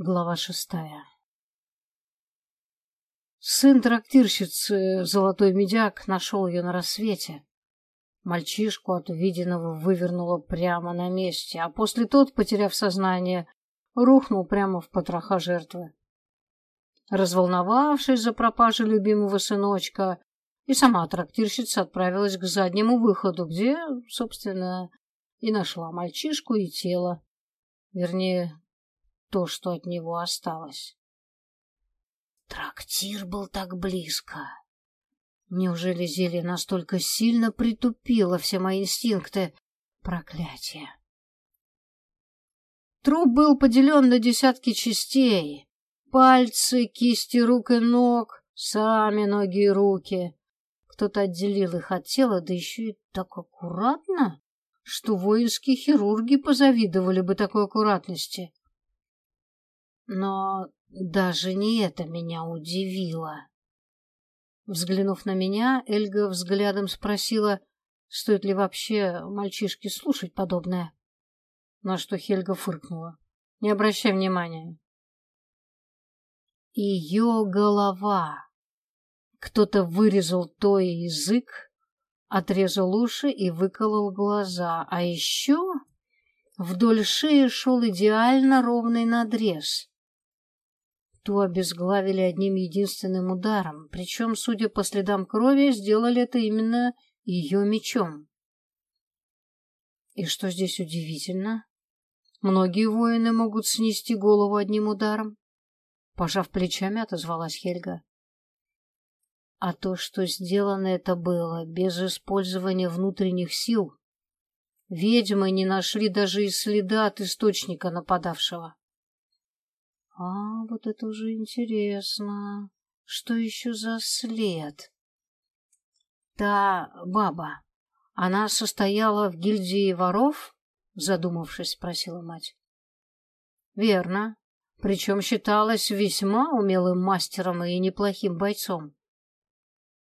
Глава шестая Сын трактирщицы, золотой медяк, нашел ее на рассвете. Мальчишку от увиденного вывернуло прямо на месте, а после тот, потеряв сознание, рухнул прямо в потроха жертвы. Разволновавшись за пропажу любимого сыночка, и сама трактирщица отправилась к заднему выходу, где, собственно, и нашла мальчишку и тело. Вернее, то, что от него осталось. Трактир был так близко. Неужели зелье настолько сильно притупило все мои инстинкты? Проклятие. Труп был поделен на десятки частей. Пальцы, кисти рук и ног, сами ноги и руки. Кто-то отделил их от тела, да еще и так аккуратно, что воинские хирурги позавидовали бы такой аккуратности. Но даже не это меня удивило. Взглянув на меня, Эльга взглядом спросила, стоит ли вообще мальчишке слушать подобное. На что Хельга фыркнула. Не обращай внимания. Ее голова. Кто-то вырезал то язык, отрезал уши и выколол глаза. А еще вдоль шеи шел идеально ровный надрез. Ту обезглавили одним единственным ударом, причем, судя по следам крови, сделали это именно ее мечом. И что здесь удивительно? Многие воины могут снести голову одним ударом. Пожав плечами, отозвалась Хельга. А то, что сделано это было без использования внутренних сил, ведьмы не нашли даже и следа от источника нападавшего. А, вот это уже интересно. Что еще за след? Та баба, она состояла в гильдии воров? Задумавшись, спросила мать. Верно. Причем считалась весьма умелым мастером и неплохим бойцом.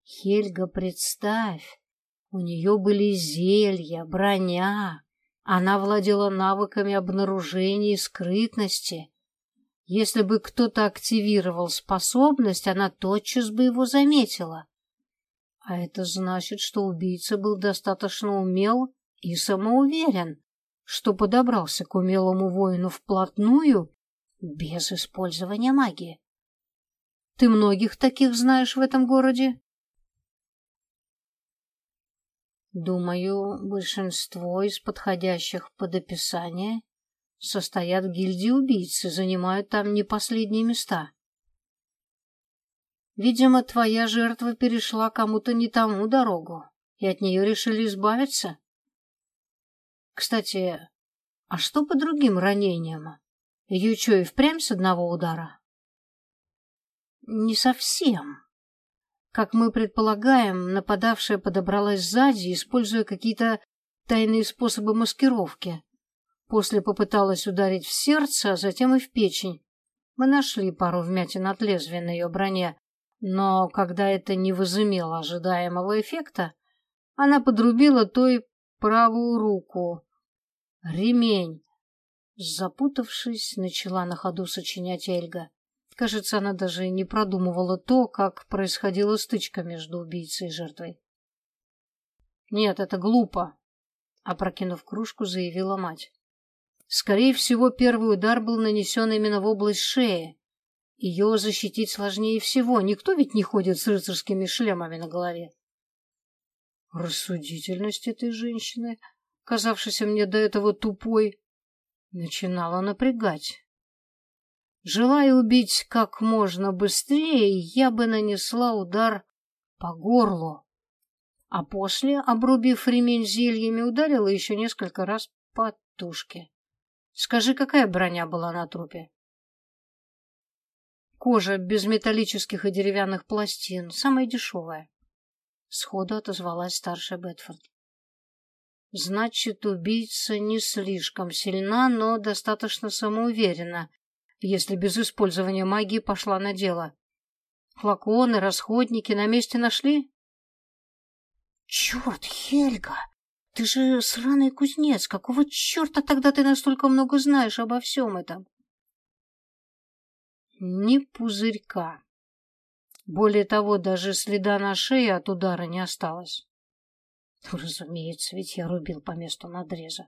Хельга, представь, у нее были зелья, броня. Она владела навыками обнаружения и скрытности. Если бы кто-то активировал способность, она тотчас бы его заметила. А это значит, что убийца был достаточно умел и самоуверен, что подобрался к умелому воину вплотную без использования магии. Ты многих таких знаешь в этом городе? Думаю, большинство из подходящих под описание состоят в гильдии убийц и занимают там не последние места. Видимо, твоя жертва перешла кому-то не тому дорогу, и от нее решили избавиться. Кстати, а что по другим ранениям? Ее что, и впрямь с одного удара? Не совсем. Как мы предполагаем, нападавшая подобралась сзади, используя какие-то тайные способы маскировки. После попыталась ударить в сердце, а затем и в печень. Мы нашли пару вмятин от лезвия на ее броне, но когда это не возымело ожидаемого эффекта, она подрубила той правую руку. Ремень. Запутавшись, начала на ходу сочинять Эльга. Кажется, она даже не продумывала то, как происходила стычка между убийцей и жертвой. «Нет, это глупо», — опрокинув кружку, заявила мать. Скорее всего, первый удар был нанесен именно в область шеи. Ее защитить сложнее всего. Никто ведь не ходит с рыцарскими шлемами на голове. Рассудительность этой женщины, казавшейся мне до этого тупой, начинала напрягать. Желая убить как можно быстрее, я бы нанесла удар по горлу, а после, обрубив ремень зельями, ударила еще несколько раз по тушке. Скажи, какая броня была на трупе? Кожа без металлических и деревянных пластин, самая дешевая. Сходу отозвалась старшая Бетфорд. Значит, убийца не слишком сильна, но достаточно самоуверена, если без использования магии пошла на дело. Флаконы, расходники на месте нашли? Черт, Хельга! Ты же сраный кузнец. Какого черта тогда ты настолько много знаешь обо всем этом? ни пузырька. Более того, даже следа на шее от удара не осталось. Разумеется, ведь я рубил по месту надреза.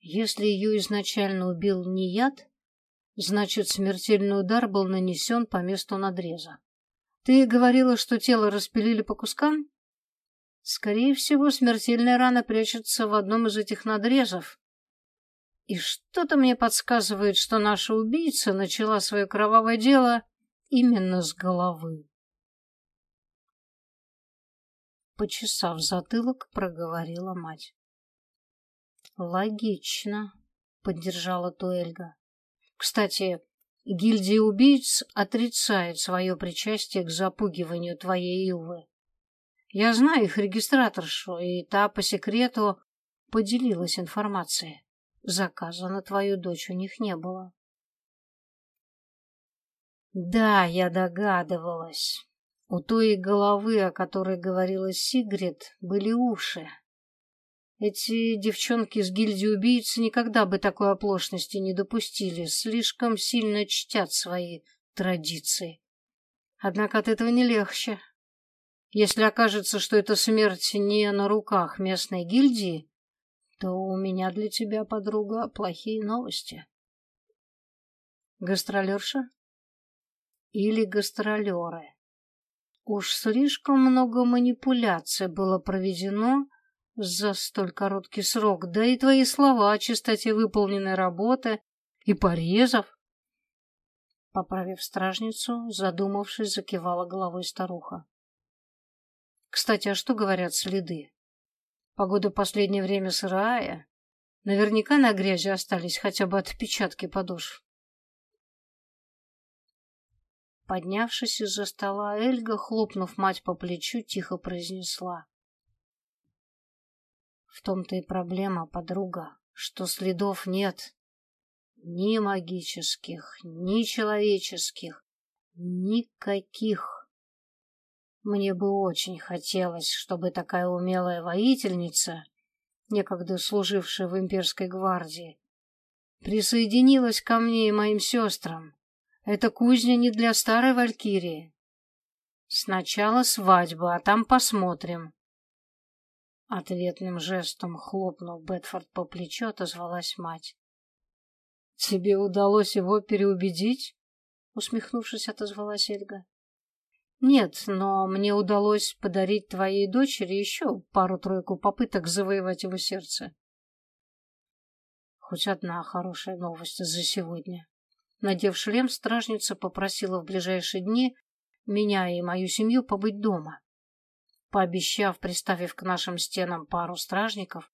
Если ее изначально убил не яд, значит, смертельный удар был нанесен по месту надреза. Ты говорила, что тело распилили по кускам? Скорее всего, смертельная рана прячется в одном из этих надрезов. И что-то мне подсказывает, что наша убийца начала свое кровавое дело именно с головы. Почесав затылок, проговорила мать. Логично, поддержала Туэльга. Кстати, гильдия убийц отрицает свое причастие к запугиванию твоей Илвы. Я знаю их регистраторшу, и та по секрету поделилась информацией. Заказа на твою дочь у них не было. Да, я догадывалась. У той головы, о которой говорила Сигрид, были уши. Эти девчонки из гильдии убийц никогда бы такой оплошности не допустили, слишком сильно чтят свои традиции. Однако от этого не легче. Если окажется, что эта смерть не на руках местной гильдии, то у меня для тебя, подруга, плохие новости. Гастролерша? Или гастролеры? Уж слишком много манипуляций было проведено за столь короткий срок, да и твои слова о чистоте выполненной работы и порезов. Поправив стражницу, задумавшись, закивала головой старуха. Кстати, а что говорят следы? Погода последнее время сырая. Наверняка на грязи остались хотя бы отпечатки подошв. Поднявшись из-за стола, Эльга, хлопнув мать по плечу, тихо произнесла. В том-то и проблема, подруга, что следов нет. Ни магических, ни человеческих, никаких. Мне бы очень хотелось, чтобы такая умелая воительница, некогда служившая в имперской гвардии, присоединилась ко мне и моим сестрам это кузня не для старой валькирии. Сначала свадьба, а там посмотрим. Ответным жестом хлопнув Бетфорд по плечу, отозвалась мать. «Тебе удалось его переубедить?» Усмехнувшись, отозвалась Эльга. «Нет, но мне удалось подарить твоей дочери еще пару-тройку попыток завоевать его сердце. Хоть одна хорошая новость за сегодня». Надев шлем, стражница попросила в ближайшие дни меня и мою семью побыть дома. Пообещав, приставив к нашим стенам пару стражников,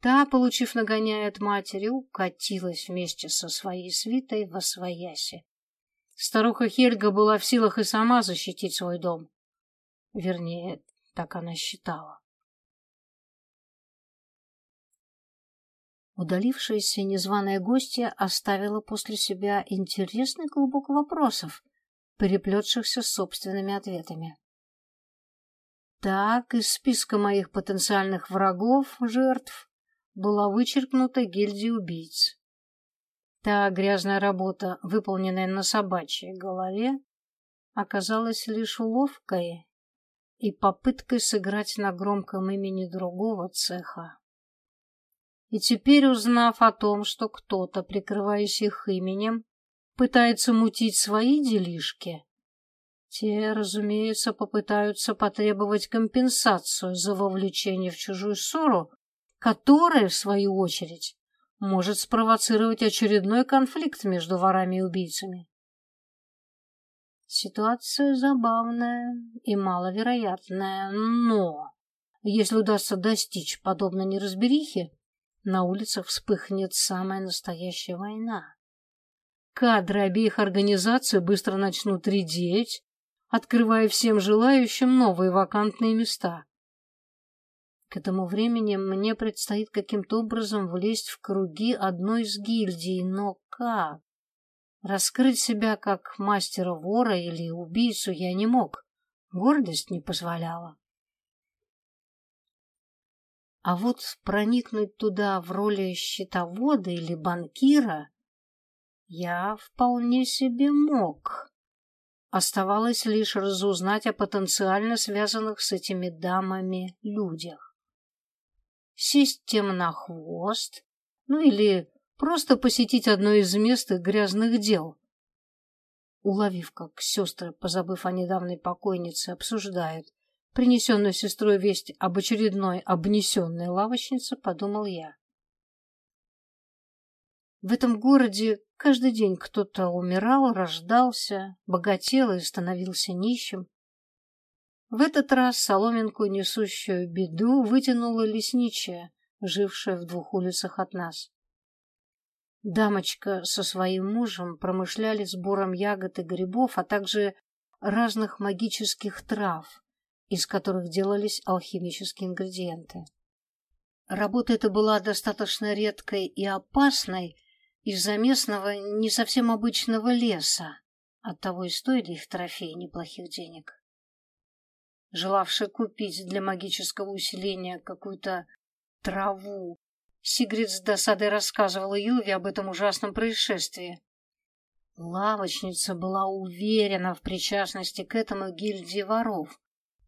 та, получив нагоняя от матери, укатилась вместе со своей свитой во свояси. Старуха Хельга была в силах и сама защитить свой дом. Вернее, так она считала. Удалившаяся незваная гостья оставила после себя интересный клубок вопросов, переплетшихся с собственными ответами. Так, из списка моих потенциальных врагов, жертв, была вычеркнута гильдия убийц. Та грязная работа, выполненная на собачьей голове, оказалась лишь уловкой и попыткой сыграть на громком имени другого цеха. И теперь, узнав о том, что кто-то, прикрываясь их именем, пытается мутить свои делишки, те, разумеется, попытаются потребовать компенсацию за вовлечение в чужую ссору, которая, в свою очередь, может спровоцировать очередной конфликт между ворами и убийцами. Ситуация забавная и маловероятная, но если удастся достичь подобной неразберихи, на улицах вспыхнет самая настоящая война. Кадры обеих организаций быстро начнут редеть, открывая всем желающим новые вакантные места. К этому времени мне предстоит каким-то образом влезть в круги одной из гильдий, но как? Раскрыть себя как мастера-вора или убийцу я не мог, гордость не позволяла. А вот проникнуть туда в роли счетовода или банкира Я вполне себе мог. Оставалось лишь разузнать о потенциально связанных с этими дамами людях. Сесть тем на хвост, ну или просто посетить одно из мест грязных дел. Уловив, как сестры, позабыв о недавней покойнице, обсуждают принесенную сестрой весть об очередной обнесенной лавочнице, подумал я. В этом городе каждый день кто-то умирал, рождался, богател и становился нищим. В этот раз соломинку, несущую беду, вытянула лесничая, жившая в двух улицах от нас. Дамочка со своим мужем промышляли сбором ягод и грибов, а также разных магических трав, из которых делались алхимические ингредиенты. Работа эта была достаточно редкой и опасной, из-за местного не совсем обычного леса. Оттого и стоили их трофеи неплохих денег. Желавший купить для магического усиления какую-то траву, Сигрид с досадой рассказывала Юве об этом ужасном происшествии. Лавочница была уверена в причастности к этому гильдии воров,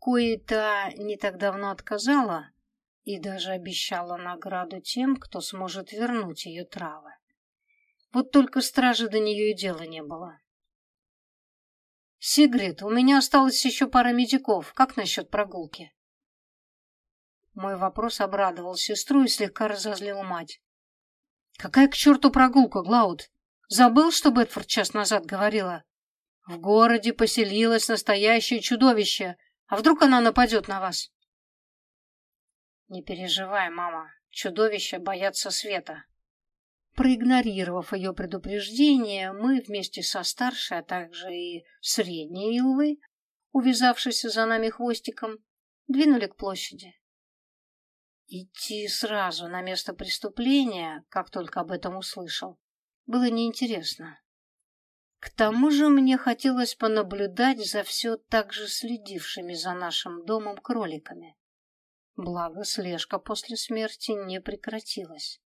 кое-то не так давно отказала и даже обещала награду тем, кто сможет вернуть ее травы. Вот только стражи до нее и дела не было. «Сигрид, у меня осталось еще пара медиков. Как насчет прогулки?» Мой вопрос обрадовал сестру и слегка разозлил мать. «Какая к черту прогулка, Глауд? Забыл, что Бетфорд час назад говорила? В городе поселилось настоящее чудовище. А вдруг она нападет на вас?» «Не переживай, мама. Чудовища боятся света. Проигнорировав ее предупреждение, мы вместе со старшей, а также и средней Илвой, увязавшейся за нами хвостиком, двинули к площади. Идти сразу на место преступления, как только об этом услышал, было неинтересно. К тому же мне хотелось понаблюдать за все так же следившими за нашим домом кроликами. Благо, слежка после смерти не прекратилась.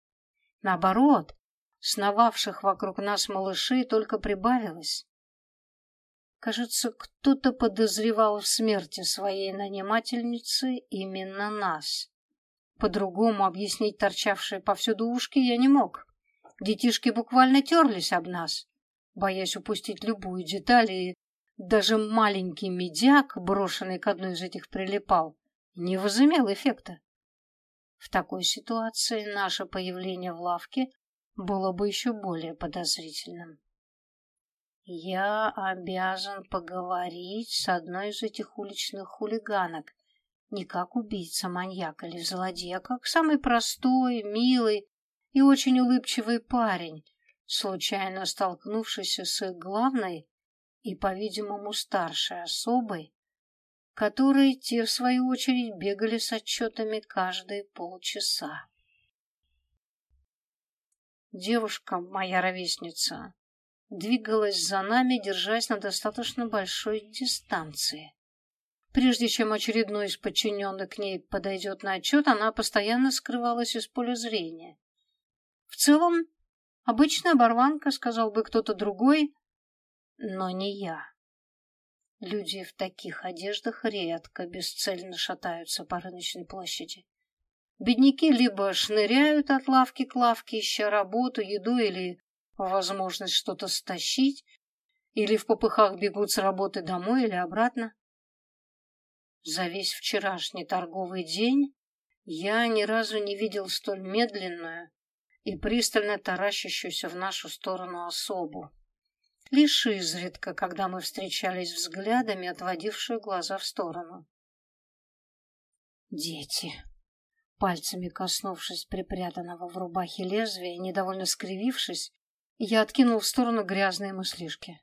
Наоборот, сновавших вокруг нас малышей только прибавилось. Кажется, кто-то подозревал в смерти своей нанимательницы именно нас. По-другому объяснить торчавшие повсюду ушки я не мог. Детишки буквально терлись об нас, боясь упустить любую деталь, и даже маленький медяк, брошенный к одной из этих прилипал, не возымел эффекта. В такой ситуации наше появление в лавке было бы еще более подозрительным. Я обязан поговорить с одной из этих уличных хулиганок, не как убийца, маньяк или злодей, а как самый простой, милый и очень улыбчивый парень, случайно столкнувшийся с их главной и, по-видимому, старшей особой, которые те, в свою очередь, бегали с отчетами каждые полчаса. Девушка, моя ровесница, двигалась за нами, держась на достаточно большой дистанции. Прежде чем очередной из подчиненных к ней подойдет на отчет, она постоянно скрывалась из поля зрения. В целом, обычная оборванка, сказал бы кто-то другой, но не я. Люди в таких одеждах редко бесцельно шатаются по рыночной площади. Бедняки либо шныряют от лавки к лавке, ища работу, еду или возможность что-то стащить, или в попыхах бегут с работы домой или обратно. За весь вчерашний торговый день я ни разу не видел столь медленную и пристально таращащуюся в нашу сторону особу лишь изредка, когда мы встречались взглядами, отводившие глаза в сторону. Дети. Пальцами коснувшись припрятанного в рубахе лезвия, недовольно скривившись, я откинул в сторону грязные мыслишки.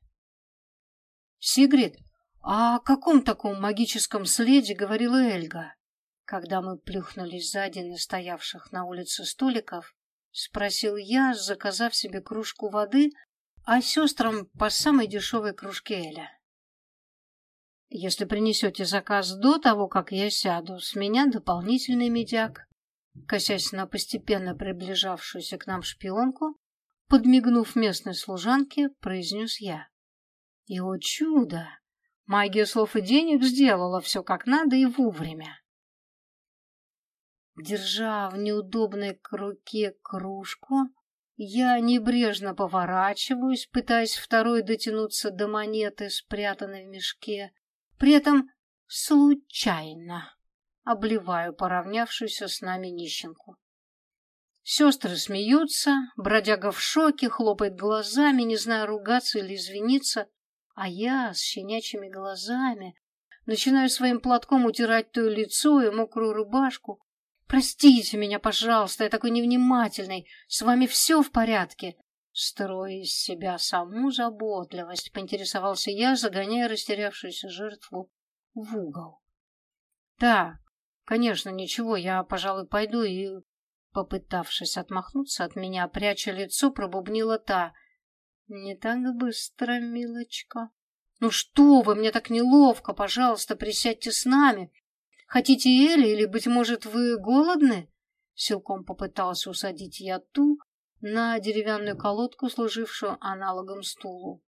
«Сигрид, а о каком таком магическом следе говорила Эльга?» Когда мы плюхнулись за один из стоявших на улице столиков, спросил я, заказав себе кружку воды а сестрам по самой дешевой кружке Эля. Если принесете заказ до того, как я сяду, с меня дополнительный медяк. Косясь на постепенно приближавшуюся к нам шпионку, подмигнув местной служанке, произнес я. И, о чудо! Магия слов и денег сделала все как надо и вовремя. Держа в неудобной руке кружку, я небрежно поворачиваюсь, пытаясь второй дотянуться до монеты, спрятанной в мешке. При этом случайно обливаю поравнявшуюся с нами нищенку. Сестры смеются, бродяга в шоке, хлопает глазами, не зная ругаться или извиниться, а я с щенячьими глазами начинаю своим платком утирать то лицо и мокрую рубашку, Простите меня, пожалуйста, я такой невнимательный. С вами все в порядке. Строя из себя саму заботливость, поинтересовался я, загоняя растерявшуюся жертву в угол. Да, конечно, ничего, я, пожалуй, пойду и, попытавшись отмахнуться от меня, пряча лицо, пробубнила та. Не так быстро, милочка. Ну что вы, мне так неловко, пожалуйста, присядьте с нами. Хотите Эли, или, быть может, вы голодны?» Силком попытался усадить я ту на деревянную колодку, служившую аналогом стулу.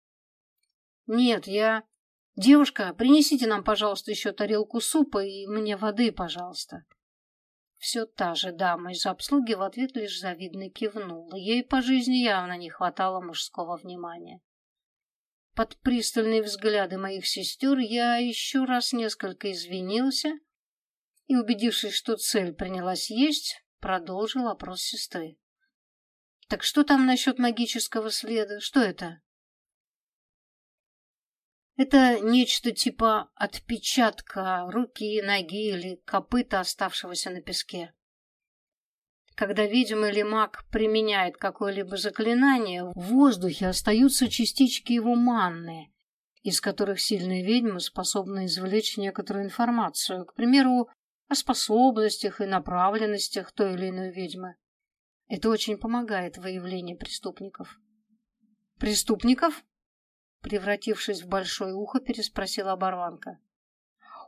«Нет, я...» «Девушка, принесите нам, пожалуйста, еще тарелку супа и мне воды, пожалуйста». Все та же дама из обслуги в ответ лишь завидно кивнула. Ей по жизни явно не хватало мужского внимания. Под пристальные взгляды моих сестер я еще раз несколько извинился и, убедившись, что цель принялась есть, продолжил опрос сестры. «Так что там насчет магического следа? Что это?» Это нечто типа отпечатка руки, ноги или копыта, оставшегося на песке. Когда ведьма или маг применяет какое-либо заклинание, в воздухе остаются частички его манны, из которых сильные ведьмы способны извлечь некоторую информацию. К примеру, о способностях и направленностях той или иной ведьмы. Это очень помогает в выявлении преступников. «Преступников?» Превратившись в большое ухо, переспросила оборванка.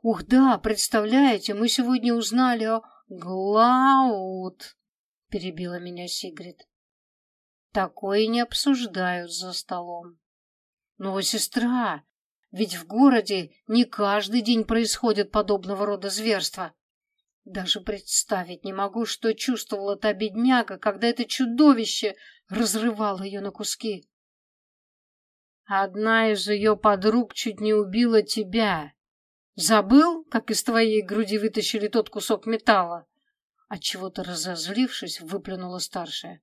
«Ух да, представляете, мы сегодня узнали о Глаут!» Перебила меня Сигрид. «Такое не обсуждают за столом». «Но, сестра, ведь в городе не каждый день происходит подобного рода зверства. Даже представить не могу, что чувствовала та бедняга, когда это чудовище разрывало ее на куски. Одна из ее подруг чуть не убила тебя. Забыл, как из твоей груди вытащили тот кусок металла? Отчего-то разозлившись, выплюнула старшая.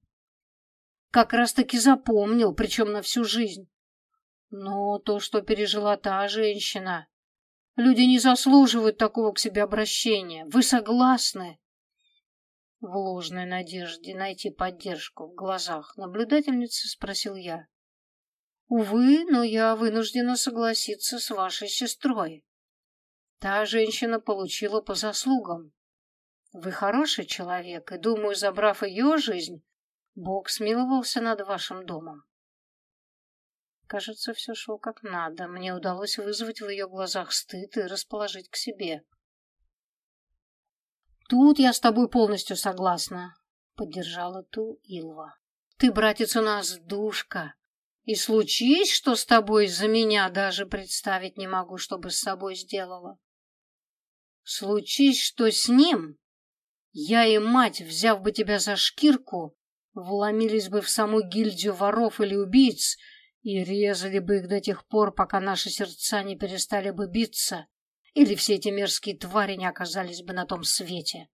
Как раз-таки запомнил, причем на всю жизнь. Но то, что пережила та женщина, Люди не заслуживают такого к себе обращения. Вы согласны? В ложной надежде найти поддержку в глазах наблюдательницы спросил я. Увы, но я вынуждена согласиться с вашей сестрой. Та женщина получила по заслугам. Вы хороший человек, и, думаю, забрав ее жизнь, Бог смиловался над вашим домом. Кажется, все шло как надо. Мне удалось вызвать в ее глазах стыд и расположить к себе. «Тут я с тобой полностью согласна», — поддержала ту Илва. «Ты, братец, у нас душка. И случись, что с тобой за меня даже представить не могу, что бы с собой сделала. Случись, что с ним, я и мать, взяв бы тебя за шкирку, вломились бы в саму гильдию воров или убийц и резали бы их до тех пор, пока наши сердца не перестали бы биться, или все эти мерзкие твари не оказались бы на том свете.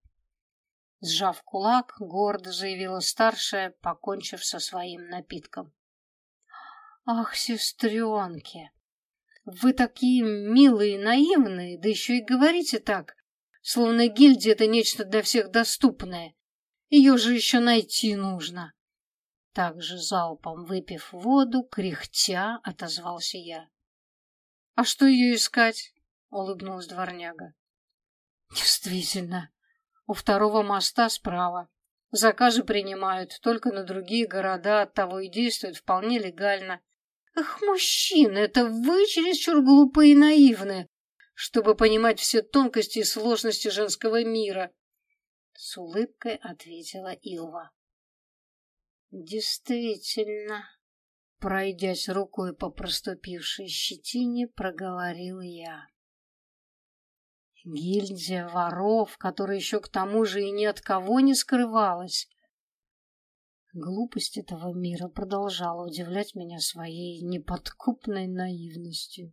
Сжав кулак, гордо заявила старшая, покончив со своим напитком. «Ах, сестренки, вы такие милые и наивные, да еще и говорите так, словно гильдия — это нечто для всех доступное. Ее же еще найти нужно. Также залпом выпив воду, кряхтя, отозвался я. — А что ее искать? — улыбнулась дворняга. — Действительно, у второго моста справа. Заказы принимают только на другие города, оттого и действуют вполне легально. Ах, мужчины, это вы чересчур глупые и наивны, чтобы понимать все тонкости и сложности женского мира. С улыбкой ответила Илва. Действительно, пройдясь рукой по проступившей щетине, проговорил я. Гильдия воров, которая еще к тому же и ни от кого не скрывалась. Глупость этого мира продолжала удивлять меня своей неподкупной наивностью.